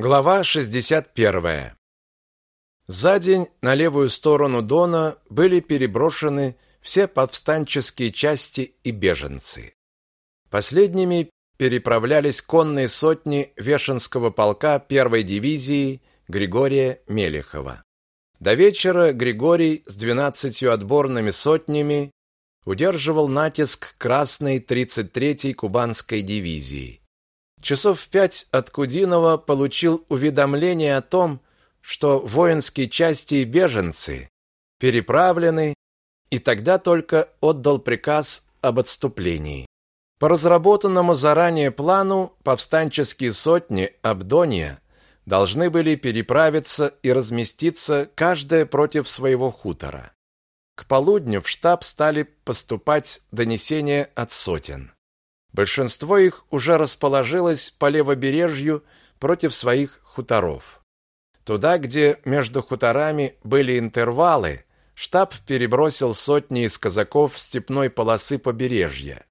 Глава 61. За день на левую сторону Дона были переброшены все повстанческие части и беженцы. Последними переправлялись конные сотни Вешенского полка первой дивизии Григория Мелехова. До вечера Григорий с двенадцатью отборными сотнями удерживал натиск Красной 33-й Кубанской дивизии. Часов в пять от Кудинова получил уведомление о том, что воинские части и беженцы переправлены, и тогда только отдал приказ об отступлении. По разработанному заранее плану повстанческие сотни Абдония должны были переправиться и разместиться каждая против своего хутора. К полудню в штаб стали поступать донесения от сотен. Большинство их уже расположилось по левобережью против своих хуторов. Туда, где между хуторами были интервалы, штаб перебросил сотни из казаков степной полосы побережья.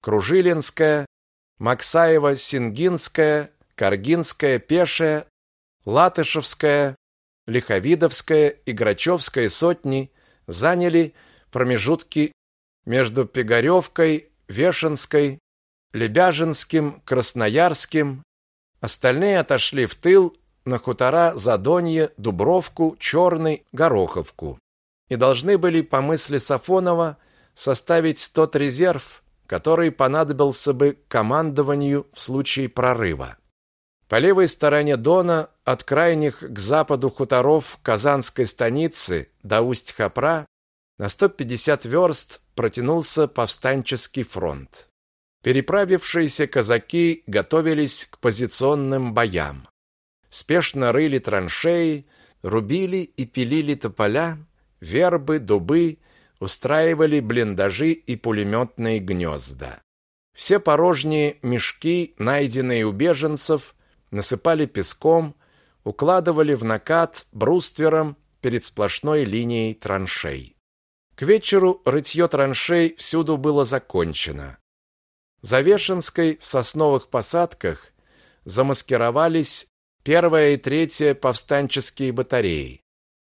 Кружилинская, Максаева-Сингинская, Каргинская пешая, Латышевская, Лиховидовская и Грачевская сотни заняли промежутки между Пигаревкой, Вешенской, Лебяжинским, Красноярским. Остальные отошли в тыл на хутора Задонье, Дубровку, Черный, Гороховку и должны были, по мысли Сафонова, составить тот резерв, который понадобился бы командованию в случае прорыва. По левой стороне Дона, от крайних к западу хуторов Казанской станицы до Усть-Хапра, на 150 верст протянулся повстанческий фронт. Переправившиеся казаки готовились к позиционным боям. Спешно рыли траншеи, рубили и пилили тополя, вербы, дубы, устраивали блиндажи и пулеметные гнезда. Все порожние мешки, найденные у беженцев, насыпали песком, укладывали в накат бруствером перед сплошной линией траншей. К вечеру рытье траншей всюду было закончено. За Вешенской в сосновых посадках замаскировались первая и третья повстанческие батареи.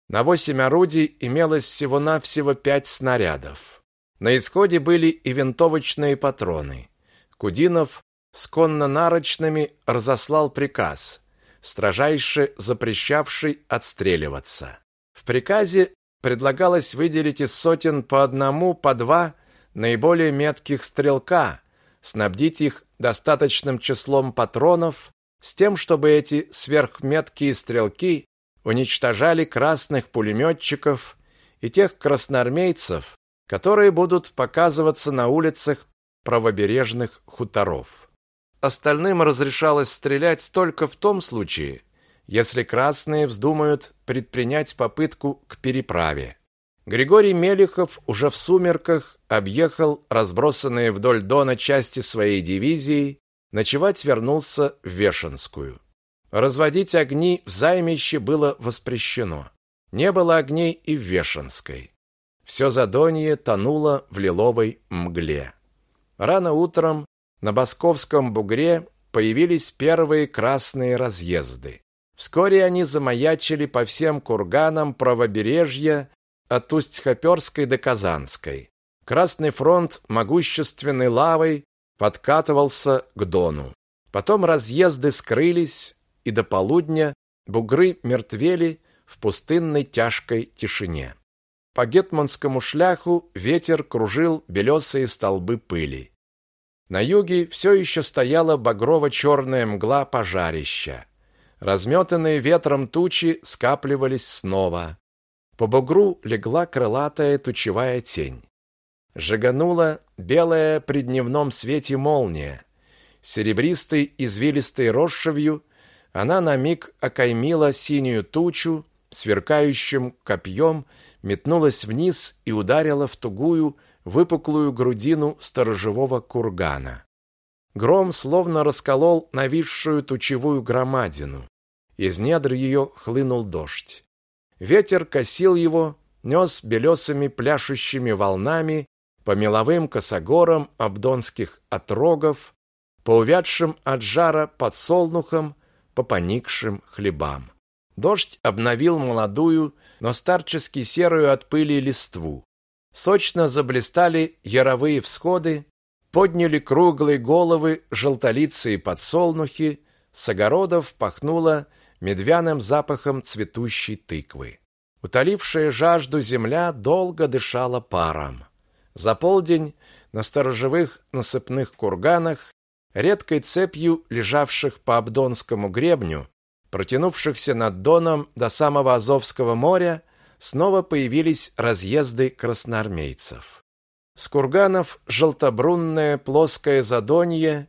На восемь орудий имелось всего-навсего пять снарядов. На исходе были и винтовочные патроны. Кудинов с конно-нарочными разослал приказ, строжайше запрещавший отстреливаться. В приказе предлагалось выделить из сотен по одному, по два наиболее метких стрелка, снабдить их достаточным числом патронов, с тем, чтобы эти сверхметкие стрелки уничтожали красных пулеметчиков и тех красноармейцев, которые будут показываться на улицах правобережных хуторов. Остальным разрешалось стрелять только в том случае, если красные вздумают предпринять попытку к переправе. Григорий Мелехов уже в сумерках объехал разбросанные вдоль Дона части своей дивизии, ночевать вернулся в Вешенскую. Разводить огни в займище было воспрещено. Не было огней и в Вешенской. Все Задонье тонуло в лиловой мгле. Рано утром на Басковском бугре появились первые красные разъезды. Вскоре они замаячили по всем курганам правобережья от Усть-Хоперской до Казанской. Красный фронт могущественной лавой подкатывался к Дону. Потом разъезды скрылись, и до полудня бугры мертвели в пустынной тяжкой тишине. По гетманскому шляху ветер кружил белесые столбы пыли. На юге все еще стояла багрово-черная мгла пожарища. Разметанные ветром тучи скапливались снова. По бугру легла крылатая тучевая тень. Жиганула белая при дневном свете молния. Серебристой извилистой росшевью она на миг окаймила синюю тучу, сверкающим копьем метнулась вниз и ударила в тугую, выпуклую грудину сторожевого кургана. Гром словно расколол нависшую тучевую громадину. Из недр ее хлынул дождь. Ветер косил его, нес белесыми пляшущими волнами по меловым косогорам абдонских отрогов, по увядшим от жара подсолнухам, по поникшим хлебам. Дождь обновил молодую, но старчески серую от пыли листву. Сочно заблистали яровые всходы, подняли круглые головы желтолицые подсолнухи, с огородов пахнуло медвяным запахом цветущей тыквы. Утолившая жажду земля долго дышала паром. За полдень на сторожевых насыпных курганах, редкой цепью лежавших по Абдонскому гребню, протянувшихся над Доном до самого Азовского моря, снова появились разъезды красноармейцев. С курганов желтобрунное плоское задонье,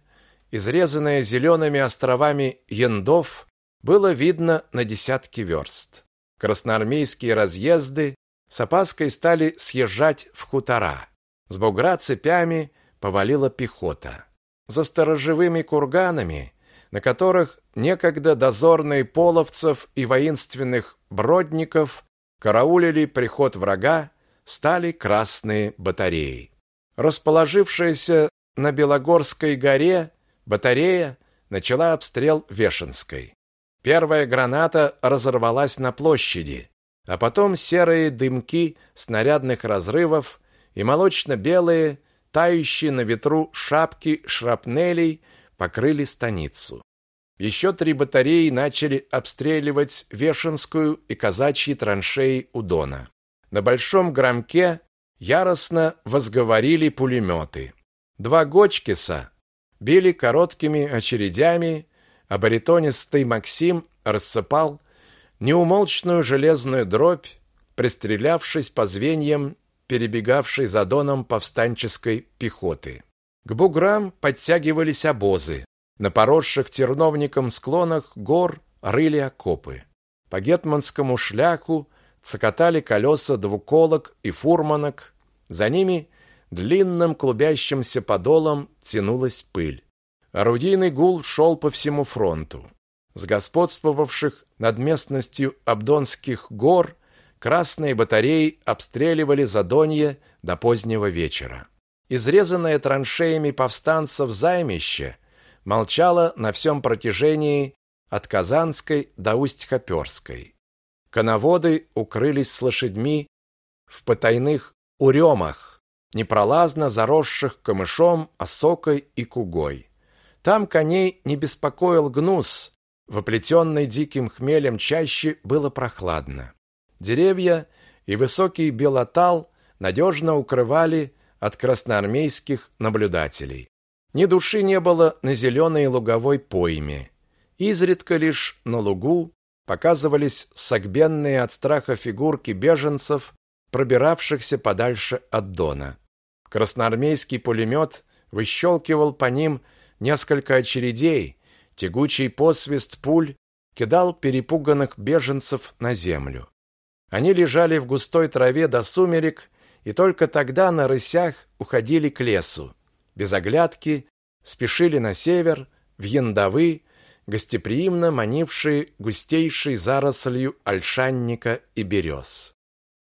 изрезанное зелеными островами яндов, было видно на десятки верст. Красноармейские разъезды с опаской стали съезжать в хутора. С бугра цепями повалила пехота. За сторожевыми курганами, на которых некогда дозорные половцев и воинственных бродников караулили приход врага, стали красные батареи. Расположившаяся на Белогорской горе батарея начала обстрел Вешенской. Первая граната разорвалась на площади, а потом серые дымки снарядных разрывов и молочно-белые, тающие на ветру шапки шрапнелей покрыли станицу. Еще три батареи начали обстреливать Вешенскую и казачьи траншеи у Дона. На Большом Громке яростно возговорили пулеметы. Два Гочкиса били короткими очередями а баритонистый Максим рассыпал неумолчную железную дробь, пристрелявшись по звеньям перебегавшей за доном повстанческой пехоты. К буграм подтягивались обозы. На поросших терновником склонах гор рыли окопы. По гетманскому шляху цокотали колеса двуколок и фурманок. За ними длинным клубящимся подолом тянулась пыль. Орудийный гул шел по всему фронту. С господствовавших над местностью Абдонских гор красные батареи обстреливали Задонье до позднего вечера. Изрезанное траншеями повстанцев займище молчало на всем протяжении от Казанской до Усть-Хоперской. Коноводы укрылись с лошадьми в потайных уремах, непролазно заросших камышом, осокой и кугой. Там коней не беспокоил гнус, в оплетенной диким хмелем чаще было прохладно. Деревья и высокий белотал надежно укрывали от красноармейских наблюдателей. Ни души не было на зеленой луговой пойме. Изредка лишь на лугу показывались согбенные от страха фигурки беженцев, пробиравшихся подальше от Дона. Красноармейский пулемет выщелкивал по ним несколько очередей, тягучий посвист пуль кидал перепуганных беженцев на землю. Они лежали в густой траве до сумерек и только тогда на рысях уходили к лесу. Без оглядки спешили на север, в яндовы, гостеприимно манившие густейшей зарослью ольшанника и берез.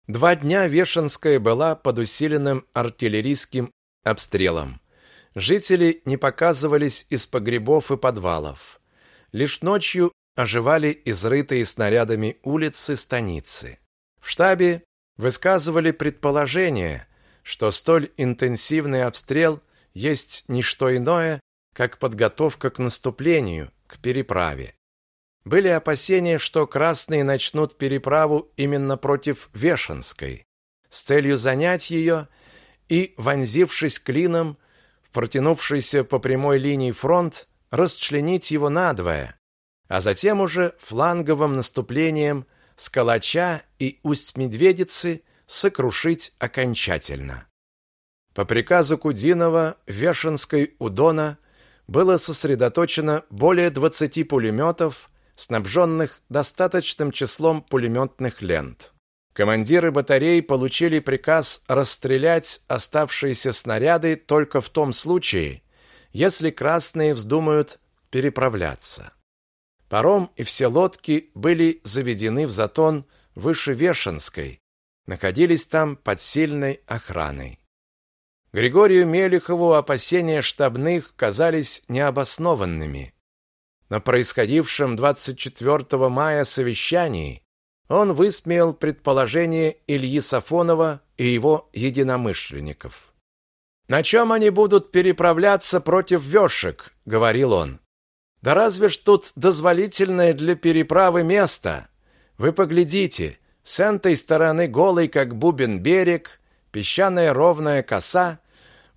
Два дня Вешенская была под усиленным артиллерийским обстрелом. Жители не показывались из погребов и подвалов. Лишь ночью оживали изрытые снарядами улицы станицы. В штабе высказывали предположение, что столь интенсивный обстрел есть не что иное, как подготовка к наступлению, к переправе. Были опасения, что красные начнут переправу именно против Вешенской, с целью занять ее и, вонзившись клином, протянувшийся по прямой линии фронт, расчленить его надвое, а затем уже фланговым наступлением с Калача и Усть-Медведицы сокрушить окончательно. По приказу Кудинова Вешенской у Дона было сосредоточено более 20 пулеметов, снабженных достаточным числом пулеметных лент. Командиры батарей получили приказ расстрелять оставшиеся снаряды только в том случае, если красные вздумают переправляться. Паром и все лодки были заведены в затон выше Вешенской, находились там под сильной охраной. Григорию Мелихову опасения штабных казались необоснованными. на происходившем 24 мая совещании он высмеял предположение Ильи Сафонова и его единомышленников. «На чем они будут переправляться против вёшек?» — говорил он. «Да разве ж тут дозволительное для переправы место? Вы поглядите, с этой стороны голый, как бубен, берег, песчаная ровная коса,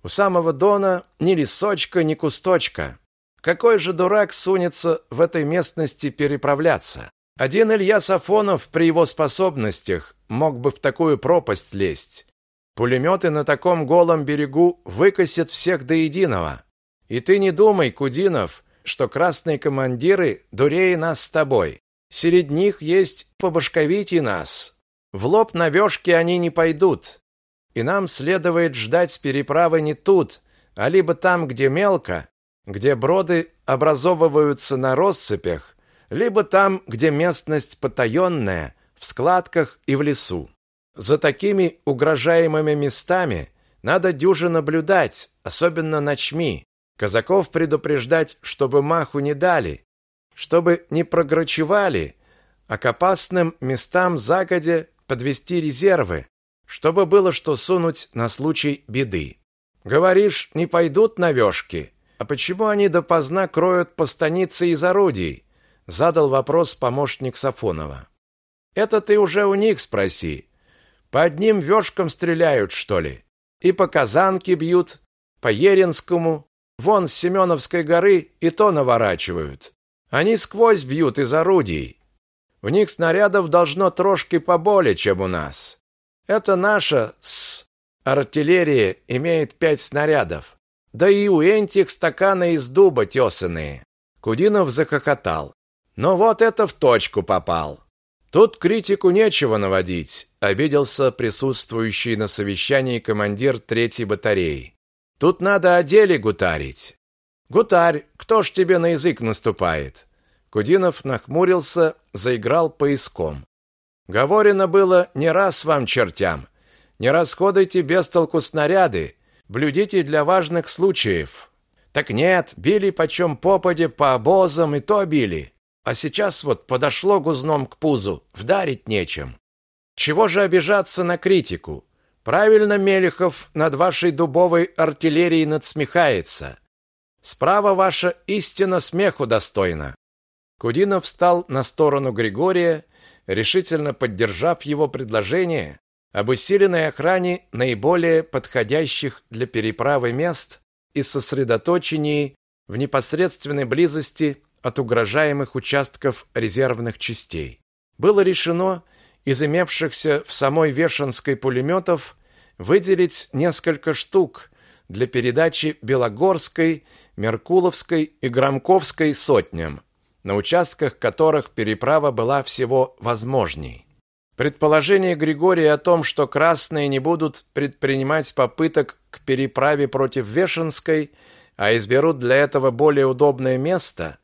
у самого дона ни лесочка, ни кусточка. Какой же дурак сунется в этой местности переправляться? Один Илья Сафонов при его способностях мог бы в такую пропасть лезть. Пулеметы на таком голом берегу выкосят всех до единого. И ты не думай, Кудинов, что красные командиры дурее нас с тобой. Среди них есть побашковитей нас. В лоб на вёшке они не пойдут. И нам следует ждать переправы не тут, а либо там, где мелко, где броды образовываются на россыпях, либо там, где местность потаенная, в складках и в лесу. За такими угрожаемыми местами надо дюже наблюдать, особенно ночми. Казаков предупреждать, чтобы маху не дали, чтобы не прогрочевали, а к опасным местам загодя подвести резервы, чтобы было что сунуть на случай беды. Говоришь, не пойдут на вёшки, а почему они допоздна кроют по станице из орудий? Задал вопрос помощник Сафонова. Это ты уже у них спроси. По одним вёшкам стреляют, что ли? И по Казанке бьют, по Еринскому, вон с Семеновской горы и то наворачивают. Они сквозь бьют из орудий. У них снарядов должно трошки поболее, чем у нас. Это наша с артиллерия имеет пять снарядов. Да и у этих стаканы из дуба тесаные. Кудинов захохотал. Но вот это в точку попал. Тут критику нечего наводить, обиделся присутствующий на совещании командир третьей батареи. Тут надо о деле гутарить. Гутарь, кто ж тебе на язык наступает? Кудинов нахмурился, заиграл поиском. Говорено было не раз вам, чертям. Не расходуйте без толку снаряды, блюдите для важных случаев. Так нет, били почем попаде по обозам и то били. А сейчас вот подошло гузном к пузу, вдарить нечем. Чего же обижаться на критику? Правильно Мелехов над вашей дубовой артиллерией надсмехается. Справа ваша истина смеху достойна. Кудинов встал на сторону Григория, решительно поддержав его предложение об усиленной охране наиболее подходящих для переправы мест и сосредоточении в непосредственной близости от угрожаемых участков резервных частей. Было решено из имевшихся в самой Вешенской пулеметов выделить несколько штук для передачи Белогорской Меркуловской и Громковской сотням, на участках которых переправа была всего возможней. Предположение Григория о том, что красные не будут предпринимать попыток к переправе против Вешенской, а изберут для этого более удобное место,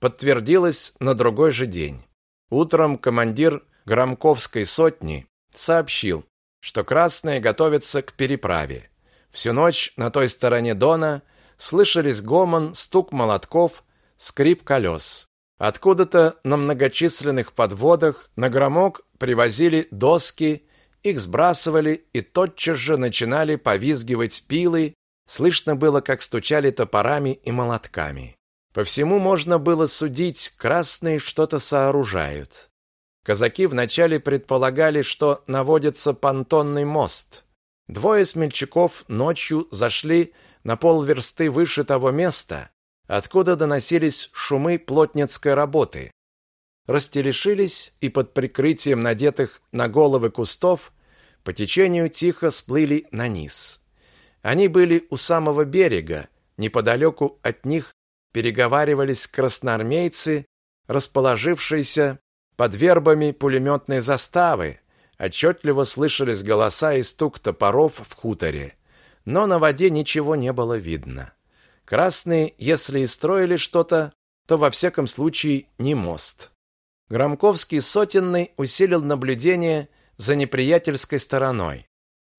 подтвердилось на другой же день. Утром командир Громковской сотни сообщил, что красные готовятся к переправе. Всю ночь на той стороне Дона – слышались гомон, стук молотков, скрип колес. Откуда-то на многочисленных подводах на громок привозили доски, их сбрасывали и тотчас же начинали повизгивать пилы, слышно было, как стучали топорами и молотками. По всему можно было судить, красные что-то сооружают. Казаки вначале предполагали, что наводится понтонный мост. Двое смельчаков ночью зашли на полверсты выше того места, откуда доносились шумы плотницкой работы. Растелешились и под прикрытием надетых на головы кустов по течению тихо сплыли на низ. Они были у самого берега, неподалеку от них переговаривались красноармейцы, расположившиеся под вербами пулеметной заставы, отчетливо слышались голоса и стук топоров в хуторе но на воде ничего не было видно. Красные, если и строили что-то, то во всяком случае не мост. Громковский сотенный усилил наблюдение за неприятельской стороной.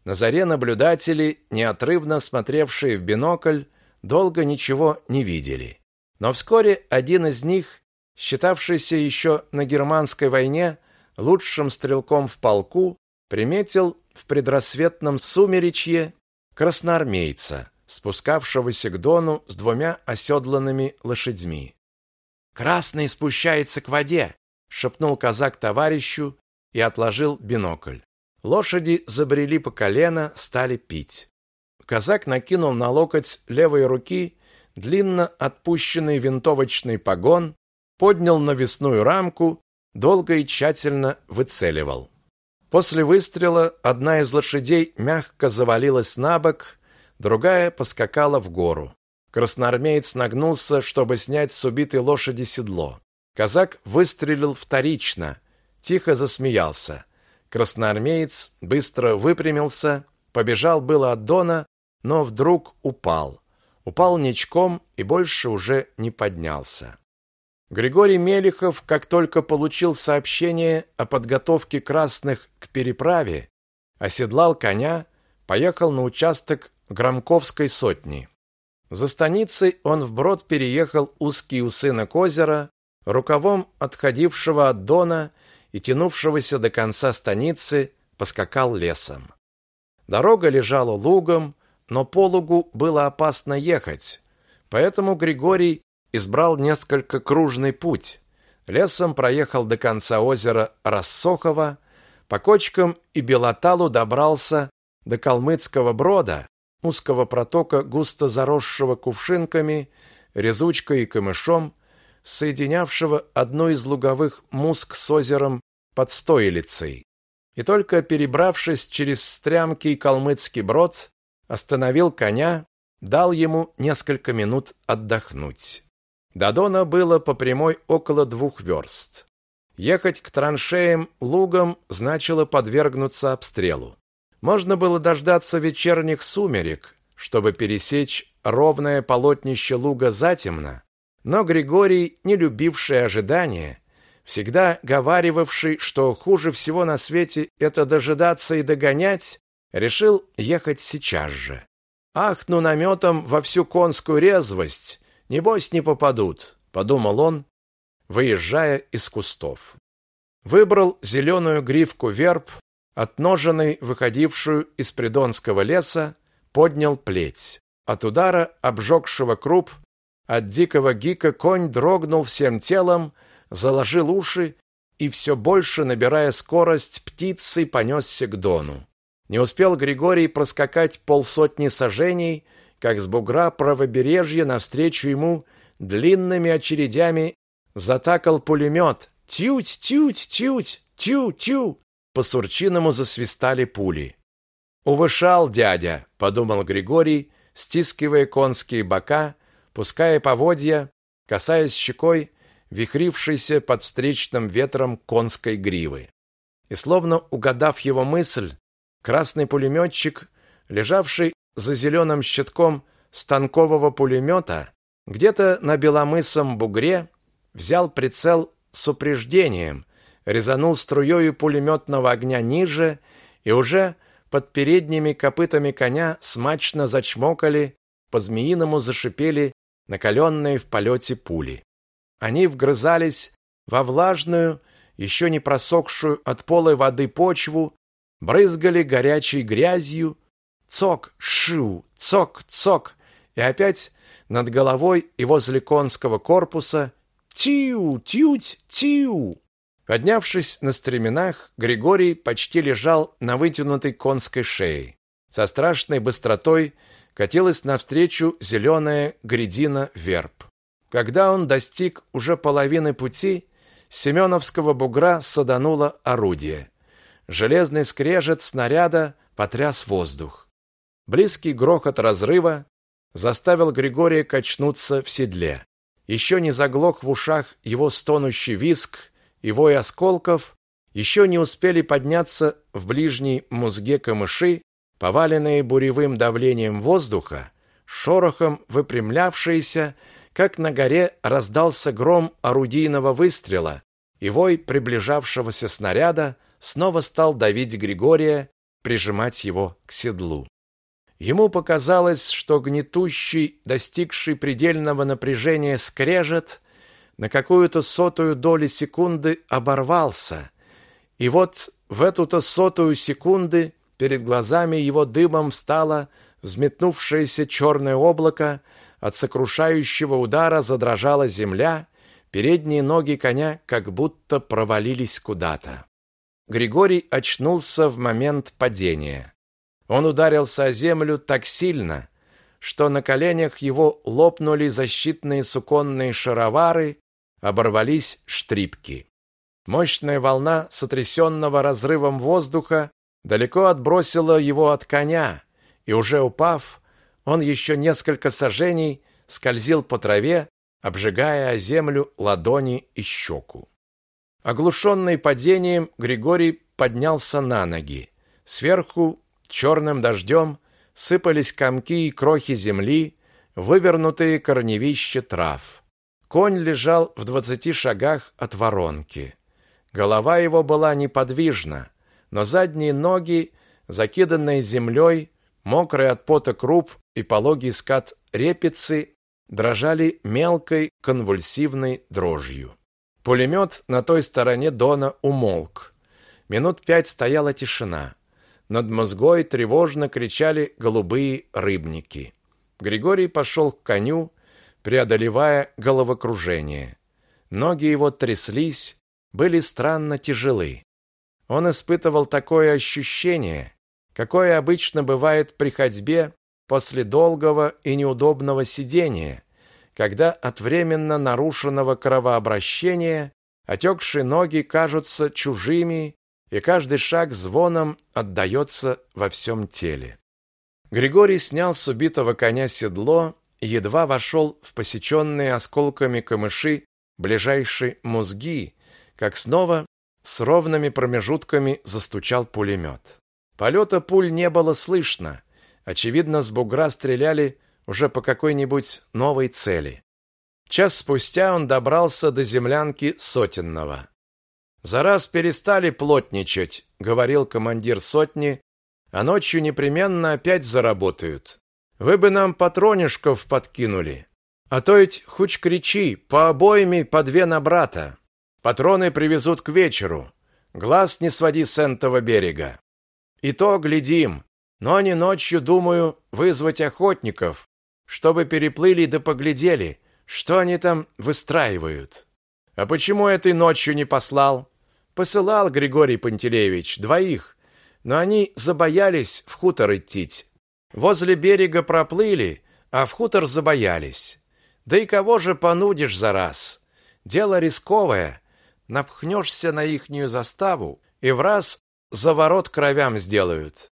На заре наблюдатели, неотрывно смотревшие в бинокль, долго ничего не видели. Но вскоре один из них, считавшийся еще на германской войне лучшим стрелком в полку, приметил в предрассветном сумеречье красноармейца, спускавшегося к Дону с двумя оседланными лошадьми. «Красный спущается к воде!» — шепнул казак товарищу и отложил бинокль. Лошади забрели по колено, стали пить. Казак накинул на локоть левой руки длинно отпущенный винтовочный погон, поднял навесную рамку, долго и тщательно выцеливал. После выстрела одна из лошадей мягко завалилась на бок, другая поскакала в гору. Красноармеец нагнулся, чтобы снять с убитой лошади седло. Казак выстрелил вторично, тихо засмеялся. Красноармеец быстро выпрямился, побежал было от Дона, но вдруг упал. Упал ничком и больше уже не поднялся. Григорий Мелихов, как только получил сообщение о подготовке красных к переправе, оседлал коня, поехал на участок Громковской сотни. За станицей он вброд переехал узкий у сына озера, рукавом отходившего от Дона и тянувшегося до конца станицы, поскакал лесом. Дорога лежала лугом, но по лугу было опасно ехать, поэтому Григорий избрал несколько кружный путь. Лесом проехал до конца озера Рассохово, по кочкам и Белоталу добрался до Калмыцкого брода, узкого протока, густо заросшего кувшинками, резучкой и камышом, соединявшего одну из луговых муск с озером под Стойлицей. И только перебравшись через стрямкий калмыцкий брод, остановил коня, дал ему несколько минут отдохнуть. До Дона было по прямой около двух верст. Ехать к траншеям лугом значило подвергнуться обстрелу. Можно было дождаться вечерних сумерек, чтобы пересечь ровное полотнище луга затемно, но Григорий, не любивший ожидания, всегда говаривавший, что хуже всего на свете это дожидаться и догонять, решил ехать сейчас же. Ах, ну наметом во всю конскую резвость, Небось, не попадут, подумал он, выезжая из кустов. Выбрал зеленую гривку верб, отноженной, выходившую из придонского леса, поднял плеть. От удара обжегшего круп от дикого гика конь дрогнул всем телом, заложил уши и все больше, набирая скорость, птицей понесся к дону. Не успел Григорий проскакать полсотни сажений, как с бугра правобережья навстречу ему длинными очередями затакал пулемет. Тють, тють, тють, тю-тю. По Сурчиному засвистали пули. «Увышал дядя», — подумал Григорий, стискивая конские бока, пуская поводья, касаясь щекой вихрившейся под встречным ветром конской гривы. И словно угадав его мысль, красный пулеметчик, лежавший за зеленым щитком станкового пулемета где-то на беломысом бугре взял прицел с упреждением, резанул струёю пулеметного огня ниже и уже под передними копытами коня смачно зачмокали, по-змеиному зашипели накаленные в полете пули. Они вгрызались во влажную, еще не просохшую от полой воды почву, брызгали горячей грязью, Цок, шу, цок, цок. И опять над головой и возле конского корпуса тиу, тють, тиу. Поднявшись на стременах, Григорий почти лежал на вытянутой конской шее. Со страшной быстротой катилась навстречу зеленая грядина верб. Когда он достиг уже половины пути, Семеновского бугра садануло орудие. Железный скрежет снаряда потряс воздух. Близкий грохот разрыва заставил Григория качнуться в седле. Еще не заглох в ушах его стонущий виск и вой осколков, еще не успели подняться в ближней мозге камыши, поваленные буревым давлением воздуха, шорохом выпрямлявшиеся, как на горе раздался гром орудийного выстрела, и вой приближавшегося снаряда снова стал давить Григория, прижимать его к седлу. Ему показалось, что гнетущий, достигший предельного напряжения скрежет на какую-то сотую долю секунды оборвался. И вот в эту-то сотую секунды перед глазами его дымом стало взметнувшееся черное облако, от сокрушающего удара задрожала земля, передние ноги коня как будто провалились куда-то. Григорий очнулся в момент падения. Он ударился о землю так сильно, что на коленях его лопнули защитные суконные шаровары, оборвались штрипки. Мощная волна сотрясенного разрывом воздуха далеко отбросила его от коня, и уже упав, он еще несколько сажений скользил по траве, обжигая о землю ладони и щеку. Оглушенный падением, Григорий поднялся на ноги. Сверху черным дождем сыпались комки и крохи земли, вывернутые корневища трав. Конь лежал в двадцати шагах от воронки. Голова его была неподвижна, но задние ноги, закиданные землей, мокрый от пота круп и пологий скат репицы, дрожали мелкой конвульсивной дрожью. Пулемет на той стороне Дона умолк. Минут пять стояла тишина. Над мозгой тревожно кричали голубые рыбники. Григорий пошел к коню, преодолевая головокружение. Ноги его тряслись, были странно тяжелы. Он испытывал такое ощущение, какое обычно бывает при ходьбе после долгого и неудобного сидения, когда от временно нарушенного кровообращения отекшие ноги кажутся чужими и каждый шаг звоном отдается во всем теле. Григорий снял с убитого коня седло и едва вошел в посеченные осколками камыши ближайшие мозги, как снова с ровными промежутками застучал пулемет. Полета пуль не было слышно. Очевидно, с бугра стреляли уже по какой-нибудь новой цели. Час спустя он добрался до землянки Сотенного. «За раз перестали плотничать», — говорил командир сотни, «а ночью непременно опять заработают. Вы бы нам патронишков подкинули. А то ведь хоть кричи, по обоими по две на брата. Патроны привезут к вечеру. Глаз не своди с этого берега. И то глядим. Но не ночью, думаю, вызвать охотников, чтобы переплыли да поглядели, что они там выстраивают. А почему этой ночью не послал? Посылал Григорий Пантелеевич двоих, но они забоялись в хутор идти. Возле берега проплыли, а в хутор забоялись. Да и кого же понудишь за раз? Дело рисковое. Напхнешься на ихнюю заставу и в раз за ворот кровям сделают.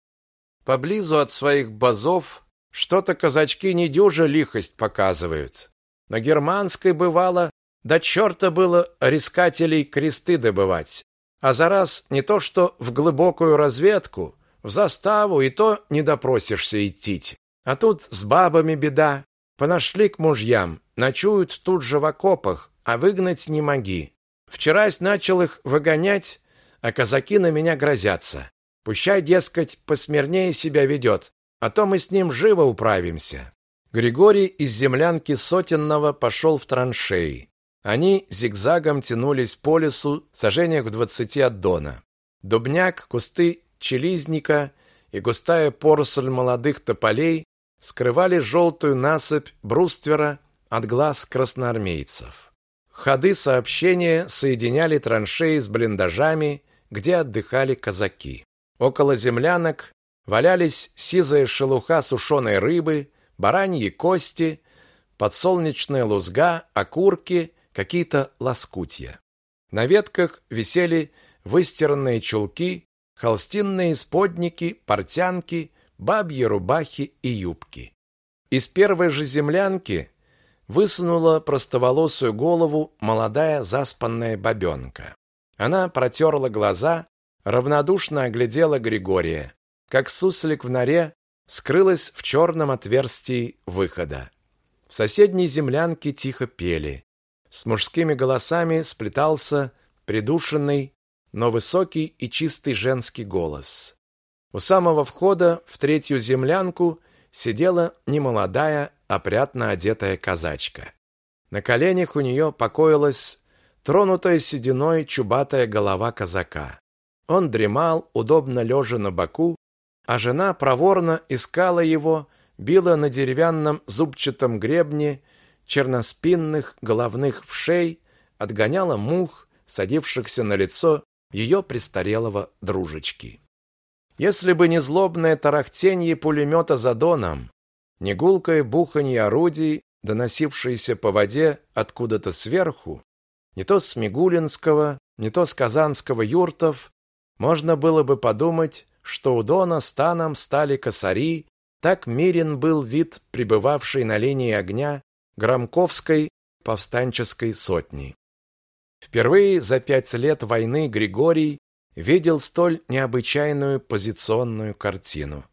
Поблизу от своих базов что-то казачки недюже лихость показывают. На германской бывало, да черта было рискателей кресты добывать. А за раз не то что в глубокую разведку, в заставу и то не допросишься идти. А тут с бабами беда. Понашли к мужьям, ночуют тут же в окопах, а выгнать не моги. Вчерась начал их выгонять, а казаки на меня грозятся. Пущай, дескать, посмирнее себя ведет, а то мы с ним живо управимся. Григорий из землянки Сотенного пошел в траншеи. Они зигзагом тянулись по лесу сажениях в двадцати от Дона. Дубняк, кусты челизника и густая поросль молодых тополей скрывали желтую насыпь бруствера от глаз красноармейцев. Ходы сообщения соединяли траншеи с блиндажами, где отдыхали казаки. Около землянок валялись сизая шелуха сушеной рыбы, бараньи кости, подсолнечная лузга, окурки какие-то лоскутья. На ветках висели выстиранные чулки, холстинные сподники, портянки, бабьи рубахи и юбки. Из первой же землянки высунула простоволосую голову молодая заспанная бабенка. Она протерла глаза, равнодушно оглядела Григория, как суслик в норе скрылась в черном отверстии выхода. В соседней землянке тихо пели. С мужскими голосами сплетался придушенный, но высокий и чистый женский голос. У самого входа в третью землянку сидела немолодая, опрятно одетая казачка. На коленях у нее покоилась тронутая сединой чубатая голова казака. Он дремал, удобно лежа на боку, а жена проворно искала его, била на деревянном зубчатом гребне черноспинных головных вшей, отгоняла мух, садившихся на лицо ее престарелого дружечки. Если бы не злобное тарахтенье пулемета за доном, не гулкое буханье орудий, доносившееся по воде откуда-то сверху, не то с Мигулинского, не то с Казанского юртов, можно было бы подумать, что у Дона станом стали косари, так мирен был вид пребывавшей на линии огня Громковской повстанческой сотни. Впервые за пять лет войны Григорий видел столь необычайную позиционную картину.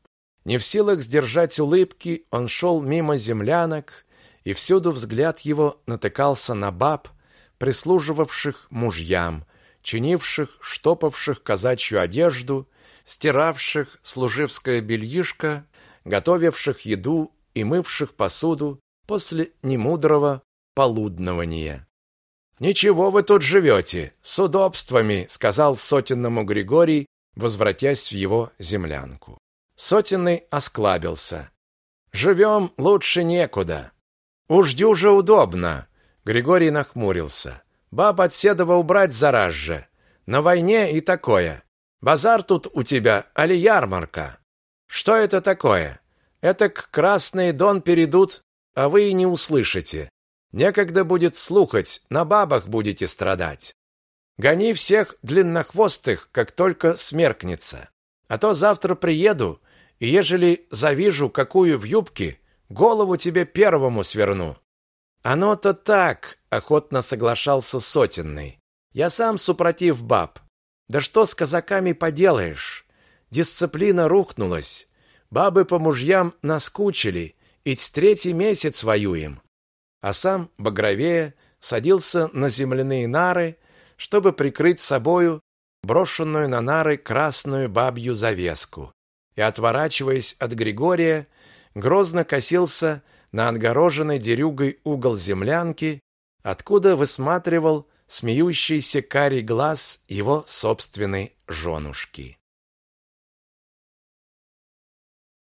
Не в силах сдержать улыбки, он шел мимо землянок, и всюду взгляд его натыкался на баб, прислуживавших мужьям, чинивших, штопавших казачью одежду, стиравших служивское бельишко, готовивших еду и мывших посуду после немудрого полуднования. «Ничего вы тут живете, с удобствами», — сказал сотенному Григорий, возвратясь в его землянку. Сотенный осклабился. «Живем лучше некуда. Уж дюже удобно». Григорий нахмурился. «Баб от Седова убрать зараз. На войне и такое. Базар тут у тебя, али ярмарка? Что это такое? Это к Красный Дон перейдут, а вы и не услышите. Некогда будет слухать, на бабах будете страдать. Гони всех длиннохвостых, как только смеркнется. А то завтра приеду, и ежели завижу какую в юбке, голову тебе первому сверну. Оно-то так, охотно соглашался сотенный. Я сам супротив баб. Да что с казаками поделаешь? Дисциплина рухнулась. Бабы по мужьям наскучили, и третий месяц воюем а сам, багровее, садился на земляные нары, чтобы прикрыть собою брошенную на нары красную бабью завеску, и, отворачиваясь от Григория, грозно косился на отгороженный дерюгой угол землянки, откуда высматривал смеющийся карий глаз его собственной женушки.